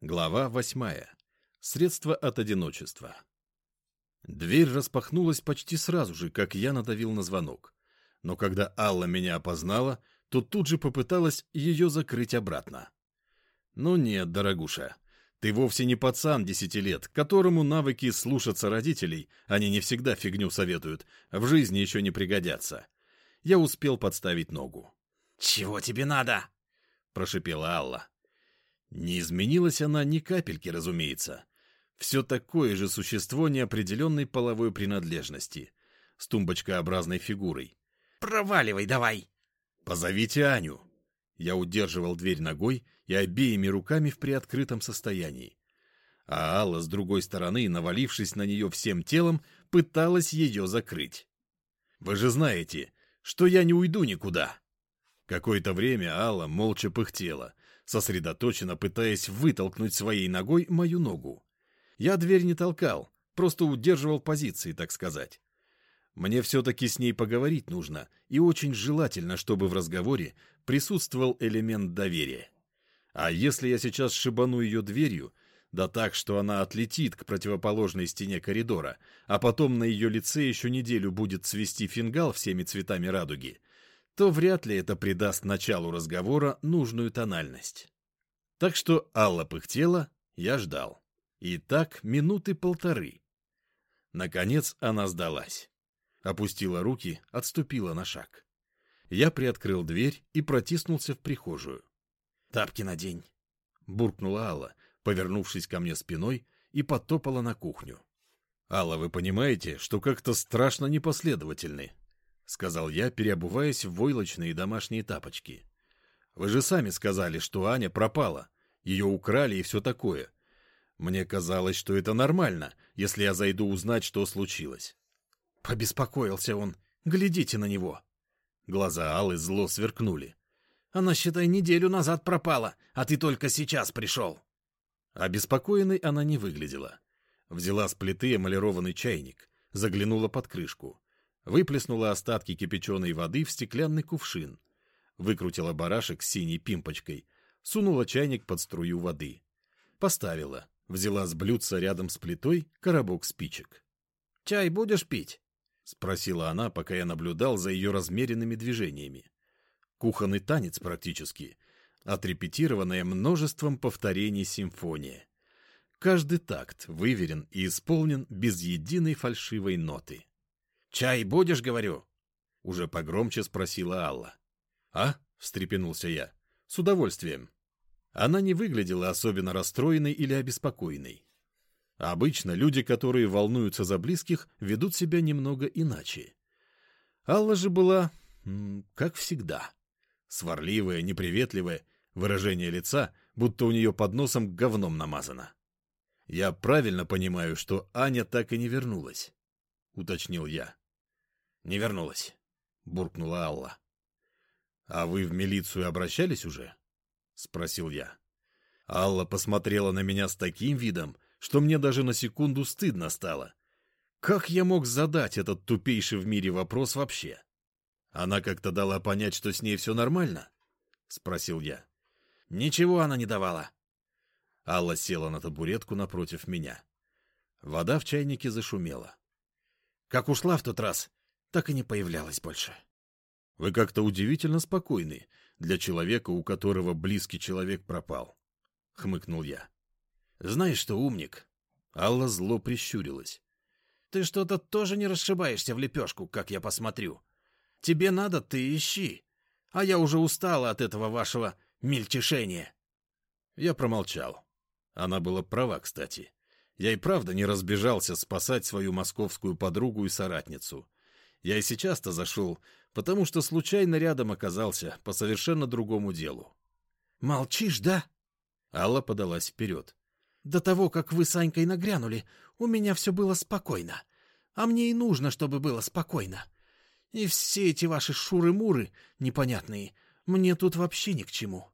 Глава восьмая. Средства от одиночества. Дверь распахнулась почти сразу же, как я надавил на звонок. Но когда Алла меня опознала, то тут же попыталась ее закрыть обратно. «Ну нет, дорогуша, ты вовсе не пацан десяти лет, которому навыки слушаться родителей, они не всегда фигню советуют, в жизни еще не пригодятся. Я успел подставить ногу. «Чего тебе надо?» — прошипела Алла. Не изменилась она ни капельки, разумеется. Все такое же существо неопределенной половой принадлежности, с тумбочкообразной фигурой. «Проваливай давай!» «Позовите Аню!» Я удерживал дверь ногой и обеими руками в приоткрытом состоянии. А Алла, с другой стороны, навалившись на нее всем телом, пыталась ее закрыть. «Вы же знаете, что я не уйду никуда!» Какое-то время Алла молча пыхтела, сосредоточенно пытаясь вытолкнуть своей ногой мою ногу. Я дверь не толкал, просто удерживал позиции, так сказать. Мне все-таки с ней поговорить нужно, и очень желательно, чтобы в разговоре присутствовал элемент доверия. А если я сейчас шибану ее дверью, да так, что она отлетит к противоположной стене коридора, а потом на ее лице еще неделю будет цвести фингал всеми цветами радуги, то вряд ли это придаст началу разговора нужную тональность. Так что Алла пыхтела, я ждал. И так минуты полторы. Наконец она сдалась. Опустила руки, отступила на шаг. Я приоткрыл дверь и протиснулся в прихожую. «Тапки надень», — буркнула Алла, повернувшись ко мне спиной, и потопала на кухню. «Алла, вы понимаете, что как-то страшно непоследовательны?» — сказал я, переобуваясь в войлочные домашние тапочки. «Вы же сами сказали, что Аня пропала. Ее украли и все такое. Мне казалось, что это нормально, если я зайду узнать, что случилось». Побеспокоился он. «Глядите на него». Глаза Аллы зло сверкнули. «Она, считай, неделю назад пропала, а ты только сейчас пришел». Обеспокоенной она не выглядела. Взяла с плиты эмалированный чайник, заглянула под крышку выплеснула остатки кипяченой воды в стеклянный кувшин, выкрутила барашек с синей пимпочкой, сунула чайник под струю воды. Поставила, взяла с блюдца рядом с плитой коробок спичек. «Чай будешь пить?» — спросила она, пока я наблюдал за ее размеренными движениями. Кухонный танец практически, отрепетированная множеством повторений симфония. Каждый такт выверен и исполнен без единой фальшивой ноты. «Чай будешь, говорю?» — уже погромче спросила Алла. «А?» — встрепенулся я. «С удовольствием». Она не выглядела особенно расстроенной или обеспокоенной. Обычно люди, которые волнуются за близких, ведут себя немного иначе. Алла же была, как всегда, сварливая, неприветливая, выражение лица, будто у нее под носом говном намазано. «Я правильно понимаю, что Аня так и не вернулась?» — уточнил я. Не вернулась, — буркнула Алла. — А вы в милицию обращались уже? — спросил я. Алла посмотрела на меня с таким видом, что мне даже на секунду стыдно стало. Как я мог задать этот тупейший в мире вопрос вообще? Она как-то дала понять, что с ней все нормально? — спросил я. — Ничего она не давала. Алла села на табуретку напротив меня. Вода в чайнике зашумела. — Как ушла в тот раз, так и не появлялась больше. Вы как-то удивительно спокойны для человека, у которого близкий человек пропал. Хмыкнул я. Знаешь что, умник? Алла зло прищурилась. Ты что-то тоже не расшибаешься в лепешку, как я посмотрю. Тебе надо, ты ищи. А я уже устала от этого вашего мельтешения. Я промолчал. Она была права, кстати. Я и правда не разбежался спасать свою московскую подругу и соратницу. Я и сейчас-то зашел, потому что случайно рядом оказался по совершенно другому делу. «Молчишь, да?» Алла подалась вперед. «До того, как вы с Анькой нагрянули, у меня все было спокойно. А мне и нужно, чтобы было спокойно. И все эти ваши шуры-муры непонятные мне тут вообще ни к чему.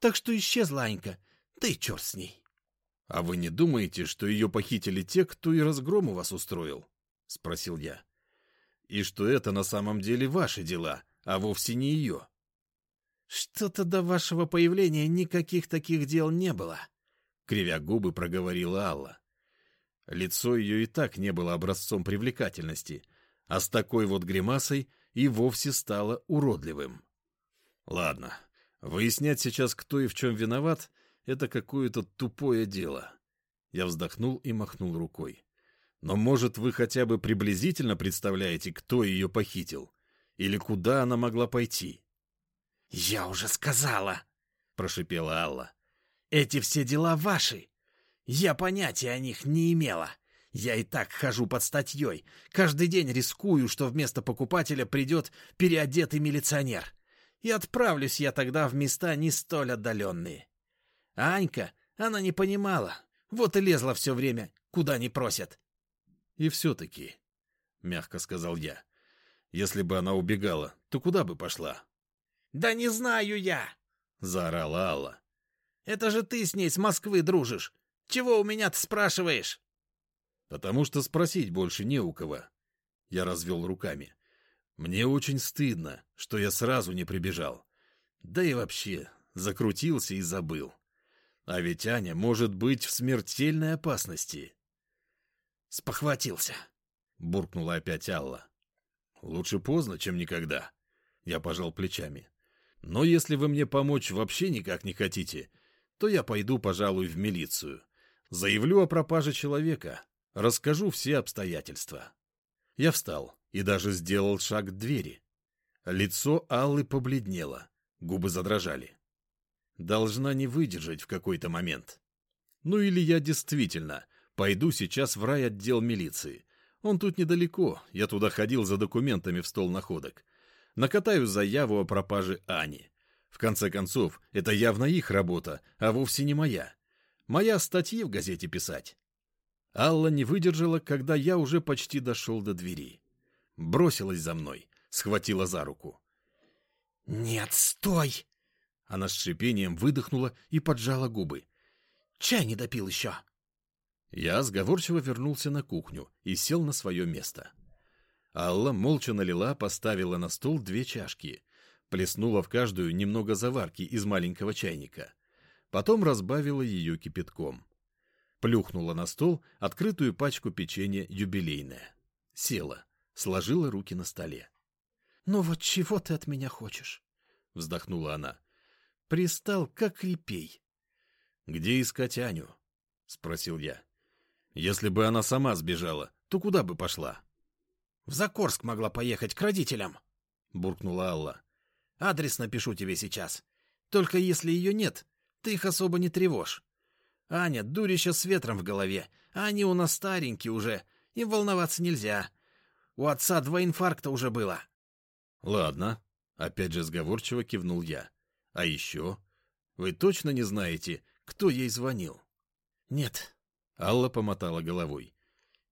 Так что исчезла Анька, да и черт с ней». «А вы не думаете, что ее похитили те, кто и разгром у вас устроил?» — спросил я и что это на самом деле ваши дела, а вовсе не ее. Что-то до вашего появления никаких таких дел не было, — кривя губы проговорила Алла. Лицо ее и так не было образцом привлекательности, а с такой вот гримасой и вовсе стало уродливым. Ладно, выяснять сейчас, кто и в чем виноват, это какое-то тупое дело. Я вздохнул и махнул рукой. Но, может, вы хотя бы приблизительно представляете, кто ее похитил? Или куда она могла пойти? — Я уже сказала, — прошипела Алла. — Эти все дела ваши. Я понятия о них не имела. Я и так хожу под статьей. Каждый день рискую, что вместо покупателя придет переодетый милиционер. И отправлюсь я тогда в места не столь отдаленные. А Анька, она не понимала. Вот и лезла все время, куда не просят. — И все-таки, — мягко сказал я, — если бы она убегала, то куда бы пошла? — Да не знаю я, — заорала Алла. — Это же ты с ней с Москвы дружишь. Чего у меня-то спрашиваешь? — Потому что спросить больше не у кого. Я развел руками. Мне очень стыдно, что я сразу не прибежал. Да и вообще, закрутился и забыл. А ведь Аня может быть в смертельной опасности. Спохватился, буркнула опять Алла. Лучше поздно, чем никогда. Я пожал плечами. Но если вы мне помочь вообще никак не хотите, то я пойду, пожалуй, в милицию. Заявлю о пропаже человека, расскажу все обстоятельства. Я встал и даже сделал шаг к двери. Лицо Аллы побледнело, губы задрожали. Должна не выдержать в какой-то момент. Ну или я действительно Пойду сейчас в райотдел милиции. Он тут недалеко, я туда ходил за документами в стол находок. Накатаю заяву о пропаже Ани. В конце концов, это явно их работа, а вовсе не моя. Моя статьи в газете писать. Алла не выдержала, когда я уже почти дошел до двери. Бросилась за мной, схватила за руку. «Нет, стой!» Она с шипением выдохнула и поджала губы. «Чай не допил еще!» Я сговорчиво вернулся на кухню и сел на свое место. Алла молча налила, поставила на стол две чашки, плеснула в каждую немного заварки из маленького чайника. Потом разбавила ее кипятком. Плюхнула на стол открытую пачку печенья юбилейное. Села, сложила руки на столе. — Ну вот чего ты от меня хочешь? — вздохнула она. — Пристал, как репей. — Где искать Аню? — спросил я. Если бы она сама сбежала, то куда бы пошла? — В Закорск могла поехать к родителям, — буркнула Алла. — Адрес напишу тебе сейчас. Только если ее нет, ты их особо не тревожь. Аня, дурища с ветром в голове, а они у нас старенькие уже, им волноваться нельзя. У отца два инфаркта уже было. — Ладно, — опять же сговорчиво кивнул я. — А еще? Вы точно не знаете, кто ей звонил? — Нет, Алла помотала головой.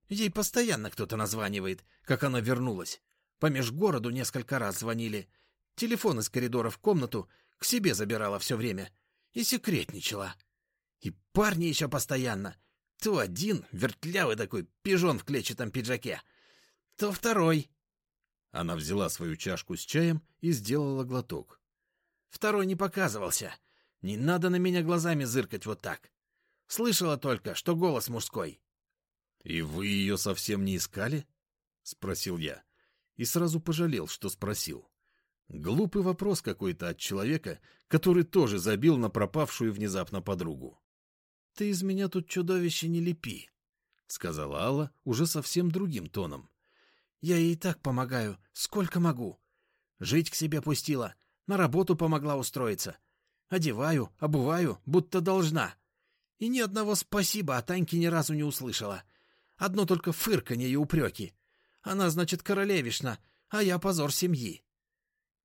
Ей постоянно кто-то названивает, как она вернулась. По межгороду несколько раз звонили. Телефон из коридора в комнату к себе забирала все время. И секретничала. И парни еще постоянно. То один, вертлявый такой, пижон в клетчатом пиджаке, то второй. Она взяла свою чашку с чаем и сделала глоток. Второй не показывался. Не надо на меня глазами зыркать вот так. Слышала только, что голос мужской. — И вы ее совсем не искали? — спросил я. И сразу пожалел, что спросил. Глупый вопрос какой-то от человека, который тоже забил на пропавшую внезапно подругу. — Ты из меня тут чудовище не лепи, — сказала Алла уже совсем другим тоном. — Я ей так помогаю, сколько могу. Жить к себе пустила, на работу помогла устроиться. Одеваю, обуваю, будто должна. И ни одного спасибо от Аньки ни разу не услышала. Одно только фырканье и упреки. Она, значит, королевишна, а я позор семьи.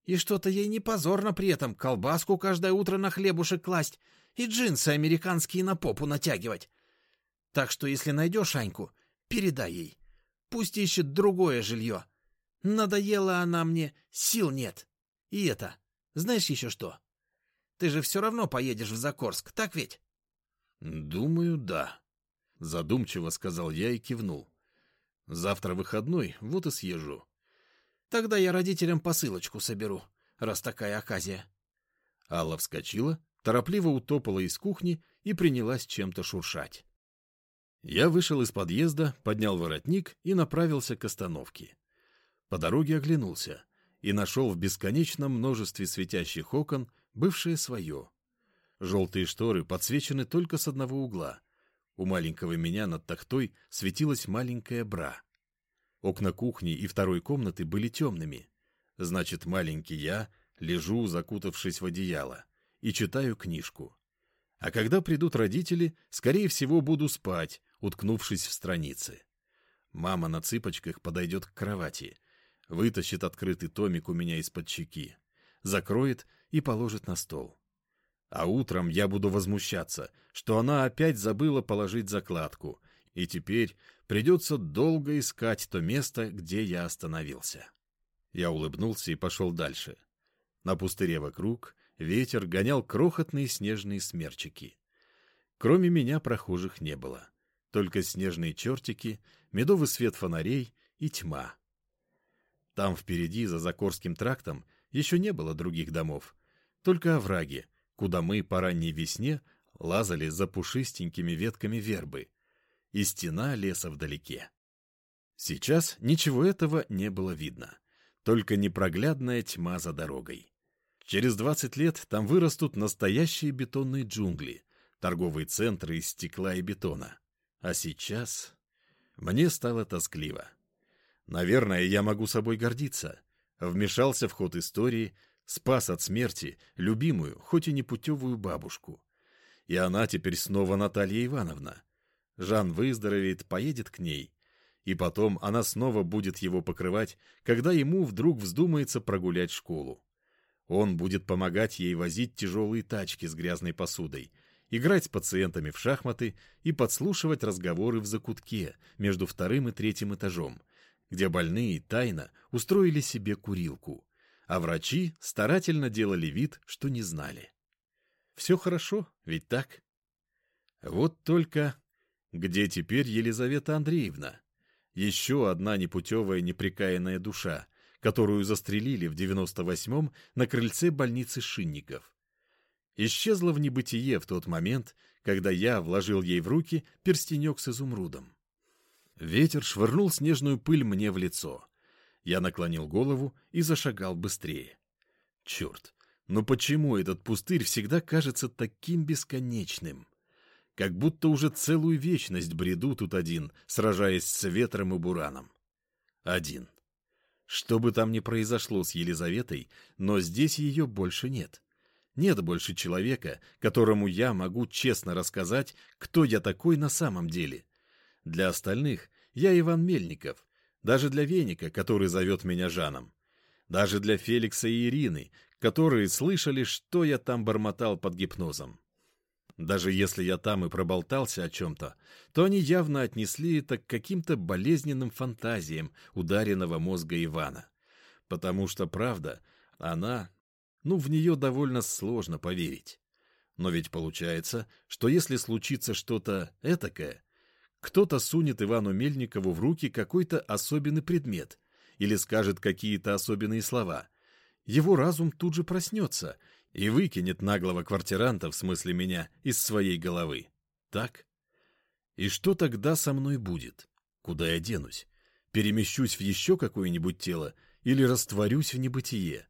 И что-то ей не позорно при этом колбаску каждое утро на хлебушек класть и джинсы американские на попу натягивать. Так что, если найдешь Аньку, передай ей. Пусть ищет другое жилье. Надоела она мне, сил нет. И это, знаешь еще что? Ты же все равно поедешь в Закорск, так ведь? «Думаю, да», — задумчиво сказал я и кивнул. «Завтра выходной, вот и съезжу». «Тогда я родителям посылочку соберу, раз такая оказия». Алла вскочила, торопливо утопала из кухни и принялась чем-то шуршать. Я вышел из подъезда, поднял воротник и направился к остановке. По дороге оглянулся и нашел в бесконечном множестве светящих окон бывшее свое. Желтые шторы подсвечены только с одного угла. У маленького меня над тахтой светилась маленькая бра. Окна кухни и второй комнаты были темными. Значит, маленький я лежу, закутавшись в одеяло, и читаю книжку. А когда придут родители, скорее всего, буду спать, уткнувшись в страницы. Мама на цыпочках подойдет к кровати, вытащит открытый томик у меня из-под щеки, закроет и положит на стол. А утром я буду возмущаться, что она опять забыла положить закладку, и теперь придется долго искать то место, где я остановился. Я улыбнулся и пошел дальше. На пустыре вокруг ветер гонял крохотные снежные смерчики. Кроме меня прохожих не было. Только снежные чертики, медовый свет фонарей и тьма. Там впереди, за Закорским трактом, еще не было других домов, только овраги, куда мы по ранней весне лазали за пушистенькими ветками вербы, и стена леса вдалеке. Сейчас ничего этого не было видно, только непроглядная тьма за дорогой. Через двадцать лет там вырастут настоящие бетонные джунгли, торговые центры из стекла и бетона. А сейчас мне стало тоскливо. Наверное, я могу собой гордиться. Вмешался в ход истории, спас от смерти любимую, хоть и непутевую бабушку. И она теперь снова Наталья Ивановна. Жан выздоровеет, поедет к ней. И потом она снова будет его покрывать, когда ему вдруг вздумается прогулять школу. Он будет помогать ей возить тяжелые тачки с грязной посудой, играть с пациентами в шахматы и подслушивать разговоры в закутке между вторым и третьим этажом, где больные тайно устроили себе курилку, а врачи старательно делали вид, что не знали. Все хорошо, ведь так? Вот только где теперь Елизавета Андреевна? Еще одна непутевая неприкаянная душа, которую застрелили в 98-м на крыльце больницы Шинников. Исчезла в небытие в тот момент, когда я вложил ей в руки перстенек с изумрудом. Ветер швырнул снежную пыль мне в лицо. Я наклонил голову и зашагал быстрее. Черт, но почему этот пустырь всегда кажется таким бесконечным? как будто уже целую вечность бреду тут один, сражаясь с ветром и бураном. Один. Что бы там ни произошло с Елизаветой, но здесь ее больше нет. Нет больше человека, которому я могу честно рассказать, кто я такой на самом деле. Для остальных я Иван Мельников, даже для Веника, который зовет меня Жаном. Даже для Феликса и Ирины, которые слышали, что я там бормотал под гипнозом. Даже если я там и проболтался о чем-то, то они явно отнесли это к каким-то болезненным фантазиям ударенного мозга Ивана. Потому что правда, она... Ну, в нее довольно сложно поверить. Но ведь получается, что если случится что-то этакое, кто-то сунет Ивану Мельникову в руки какой-то особенный предмет или скажет какие-то особенные слова. Его разум тут же проснется — и выкинет наглого квартиранта, в смысле меня, из своей головы. Так? И что тогда со мной будет? Куда я денусь? Перемещусь в еще какое-нибудь тело или растворюсь в небытие?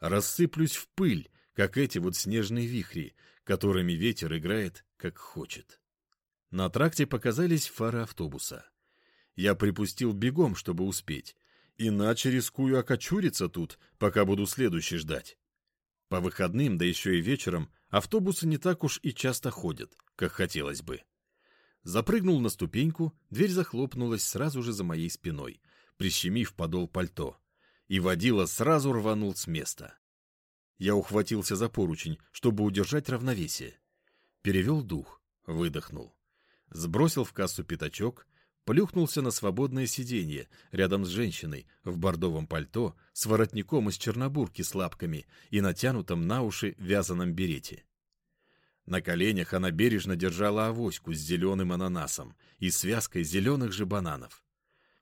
Рассыплюсь в пыль, как эти вот снежные вихри, которыми ветер играет, как хочет. На тракте показались фары автобуса. Я припустил бегом, чтобы успеть, иначе рискую окочуриться тут, пока буду следующий ждать. По выходным, да еще и вечером, автобусы не так уж и часто ходят, как хотелось бы. Запрыгнул на ступеньку, дверь захлопнулась сразу же за моей спиной, прищемив подол пальто, и водила сразу рванул с места. Я ухватился за поручень, чтобы удержать равновесие. Перевел дух, выдохнул. Сбросил в кассу пятачок, плюхнулся на свободное сиденье рядом с женщиной в бордовом пальто с воротником из чернобурки с лапками и натянутом на уши вязаном берете. На коленях она бережно держала авоську с зеленым ананасом и связкой зеленых же бананов.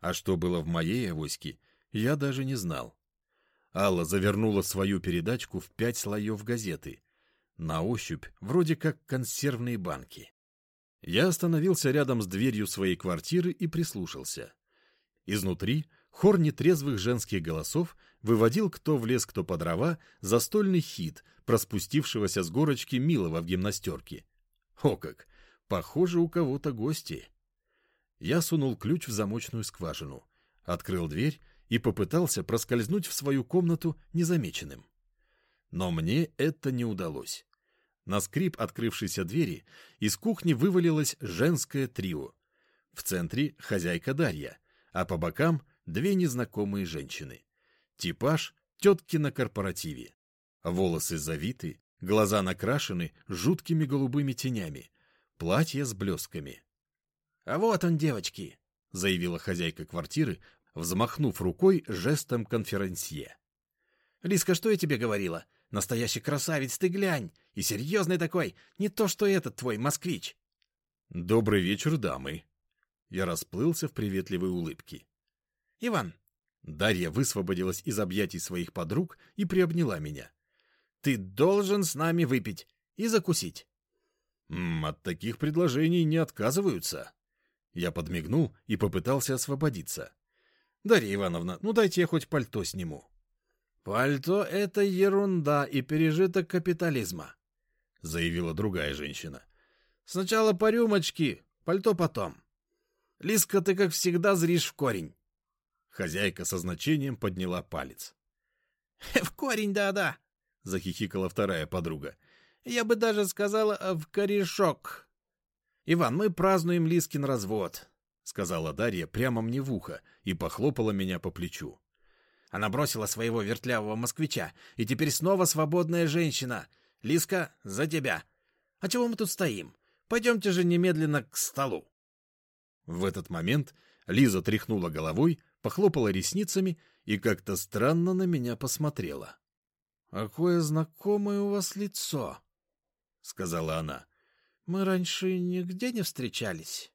А что было в моей авоське, я даже не знал. Алла завернула свою передачку в пять слоев газеты. На ощупь вроде как консервные банки. Я остановился рядом с дверью своей квартиры и прислушался. Изнутри хор нетрезвых женских голосов выводил кто в лес, кто по дрова, застольный хит, проспустившегося с горочки милого в гимнастерке. О как! Похоже, у кого-то гости. Я сунул ключ в замочную скважину, открыл дверь и попытался проскользнуть в свою комнату незамеченным. Но мне это не удалось. На скрип открывшейся двери из кухни вывалилось женское трио. В центре хозяйка Дарья, а по бокам две незнакомые женщины. Типаж тетки на корпоративе. Волосы завиты, глаза накрашены жуткими голубыми тенями, платье с блесками. — А вот он, девочки! — заявила хозяйка квартиры, взмахнув рукой жестом конферансье. — Лиска, что я тебе говорила? Настоящий красавец ты глянь! И серьезный такой, не то что этот твой москвич. — Добрый вечер, дамы. Я расплылся в приветливой улыбке. — Иван. Дарья высвободилась из объятий своих подруг и приобняла меня. — Ты должен с нами выпить и закусить. — От таких предложений не отказываются. Я подмигнул и попытался освободиться. — Дарья Ивановна, ну дайте я хоть пальто сниму. — Пальто — это ерунда и пережиток капитализма, — заявила другая женщина. — Сначала по рюмочке, пальто потом. Лиска, ты, как всегда, зришь в корень. Хозяйка со значением подняла палец. — В корень, да-да, — захихикала вторая подруга. — Я бы даже сказала в корешок. «Иван, мы празднуем Лискин развод», — сказала Дарья прямо мне в ухо и похлопала меня по плечу. Она бросила своего вертлявого москвича, и теперь снова свободная женщина. Лиска, за тебя. А чего мы тут стоим? Пойдемте же немедленно к столу. В этот момент Лиза тряхнула головой, похлопала ресницами и как-то странно на меня посмотрела. — Какое знакомое у вас лицо, — сказала она. Мы раньше нигде не встречались.